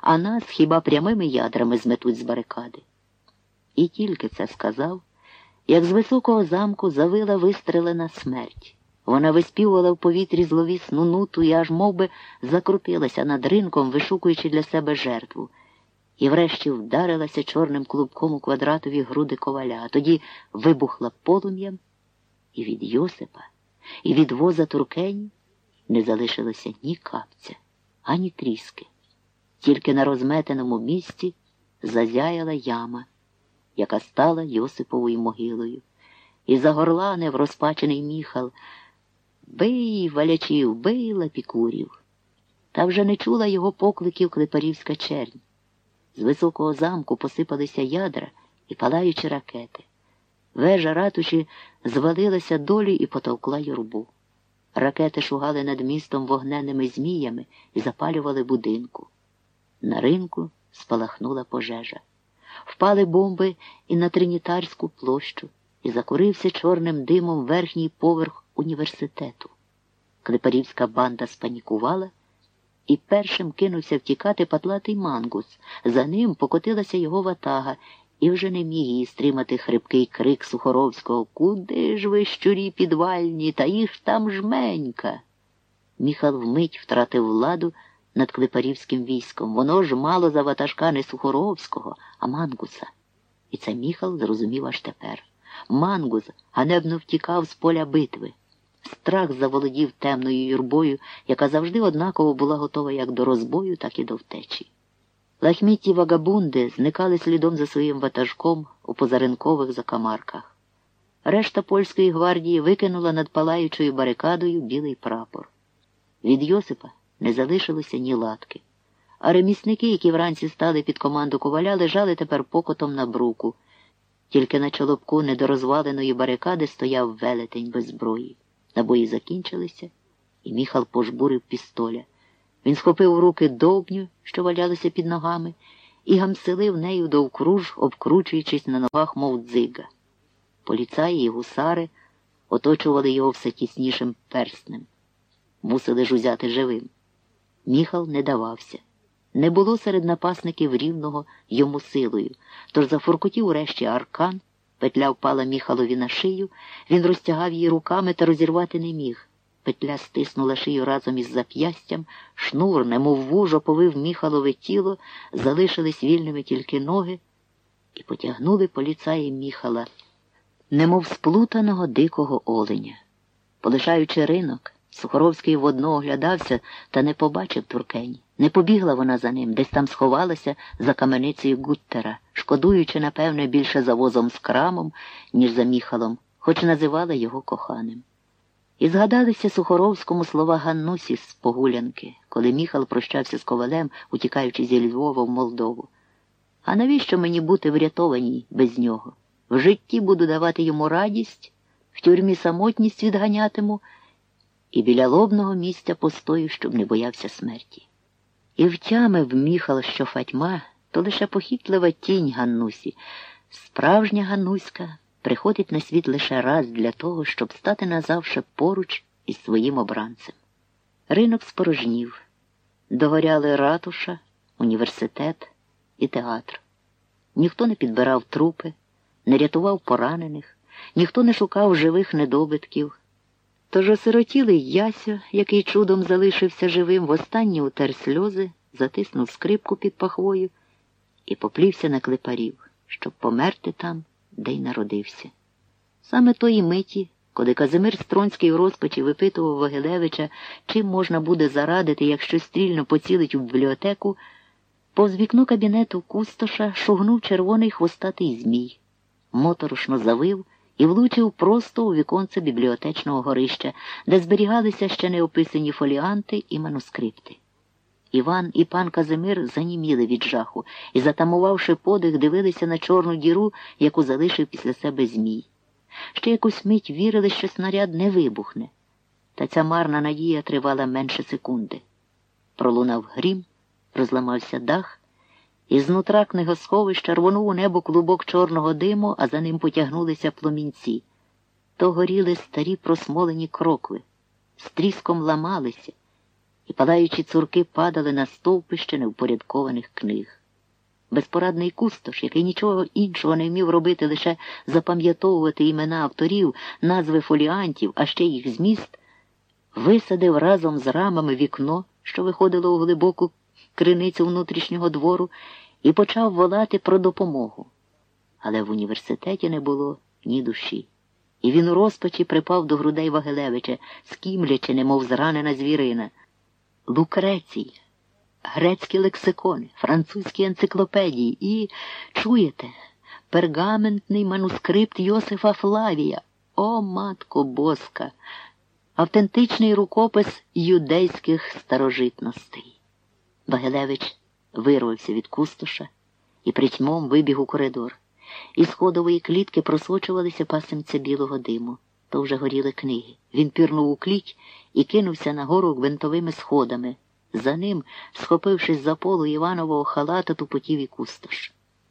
а нас хіба прямими ядрами зметуть з барикади. І тільки це сказав, як з високого замку завила вистрелена смерть. Вона виспівувала в повітрі зловісну нуту і аж мов би, закрутилася над ринком, вишукуючи для себе жертву, і врешті вдарилася чорним клубком у квадратові груди коваля, а тоді вибухла полум'ям, і від Йосипа, і від воза туркені не залишилося ні капця, ані тріски. Тільки на розметеному місці зазяяла яма, яка стала Йосиповою могилою, і загорланив розпачений міхал. Бий, валячів, бий лапікурів. Та вже не чула його покликів клепарівська чернь. З високого замку посипалися ядра і палаючі ракети. Вежа ратуші звалилася долі і потовкла юрбу. Ракети шугали над містом вогненними зміями і запалювали будинку. На ринку спалахнула пожежа. Впали бомби і на Тринітарську площу, і закурився чорним димом верхній поверх університету. Клепарівська банда спанікувала і першим кинувся втікати патлатий мангус. За ним покотилася його ватага, і вже не міг її стримати хрипкий крик Сухоровського Куди ж ви, щурі підвальні, та їх там жменька. Міхал вмить втратив владу над клепарівським військом. Воно ж мало за ватажка не Сухоровського, а мангуса. І це Міхал зрозумів аж тепер. Мангус ганебно втікав з поля битви. Страх заволодів темною юрбою, яка завжди однаково була готова як до розбою, так і до втечі. Лахмітті вагабунди зникали слідом за своїм ватажком у позаринкових закамарках. Решта польської гвардії викинула над палаючою барикадою білий прапор. Від Йосипа не залишилося ні латки. А ремісники, які вранці стали під команду коваля, лежали тепер покотом на бруку. Тільки на чолобку недорозваленої барикади стояв велетень без зброї. Набої закінчилися, і міхал пожбурив пістоля. Він схопив у руки довбню, що валялися під ногами, і гамселив нею довкруж, обкручуючись на ногах, мов дзига. Поліцаї і гусари оточували його все тіснішим перснем. Мусили ж узяти живим. Міхал не давався. Не було серед напасників рівного йому силою, тож зафуркотів урешті аркан, петля впала міхалові на шию, він розтягав її руками та розірвати не міг. Петля стиснула шию разом із зап'ястям, шнур, немов вужо повив міхалове тіло, залишились вільними тільки ноги, і потягнули поліцаї міхала, немов сплутаного дикого оленя. Полишаючи ринок, Сухоровський водно оглядався та не побачив туркені. Не побігла вона за ним, десь там сховалася за каменицею Гуттера, шкодуючи, напевне, більше за возом з крамом, ніж за міхалом, хоч називала його коханим. І згадалися Сухоровському слова Ганнусі з погулянки, коли міхал прощався з ковалем, утікаючи зі Львова в Молдову. А навіщо мені бути врятованій без нього? В житті буду давати йому радість, в тюрмі самотність відганятиму і біля лобного місця постою, щоб не боявся смерті. І втямив міхал, що Фатьма то лише похитлива тінь Ганнусі. Справжня Ганнуська приходить на світ лише раз для того, щоб стати назавше поруч із своїм обранцем. Ринок спорожнів, догоряли ратуша, університет і театр. Ніхто не підбирав трупи, не рятував поранених, ніхто не шукав живих недобитків. Тож осиротілий Ясю, який чудом залишився живим, востаннє утер сльози, затиснув скрипку під пахвою і поплівся на клепарів, щоб померти там, де й народився. Саме тої миті, коли Казимир Стронський у розпачі випитував Вагилевича, чим можна буде зарадити, якщо стрільно поцілить у бібліотеку, повз вікно кабінету кустоша шугнув червоний хвостатий змій, моторошно завив і влучив просто у віконце бібліотечного горища, де зберігалися ще неописані фоліанти і манускрипти. Іван і пан Казимир заніміли від жаху і, затамувавши подих, дивилися на чорну діру, яку залишив після себе Змій. Ще якусь мить вірили, що снаряд не вибухне, та ця марна надія тривала менше секунди. Пролунав грім, розламався дах. Із нутра книгосховища рвонув у небо клубок чорного диму, а за ним потягнулися пломінці. То горіли старі просмолені крокви, з тріском ламалися, і палаючі цурки падали на стовпище невпорядкованих книг. Безпорадний кустош, який нічого іншого не вмів робити, лише запам'ятовувати імена авторів, назви фоліантів, а ще їх зміст, висадив разом з рамами вікно, що виходило у глибоку криницю внутрішнього двору, і почав волати про допомогу. Але в університеті не було ні душі. І він у розпачі припав до грудей Вагилевича, скімлячи, немов зранена звірина. Лукрецій, грецькі лексикони, французькі енциклопедії і, чуєте, пергаментний манускрипт Йосифа Флавія. О, матко боска! Автентичний рукопис юдейських старожитностей. Вагилевич вирвався від кустоша і притьмом вибіг у коридор. Із ходової клітки просочувалися пасемця білого диму. То вже горіли книги. Він пірнув у кліть і кинувся нагору гвинтовими сходами. За ним, схопившись за полу Іванового халата, тупотів і кустош.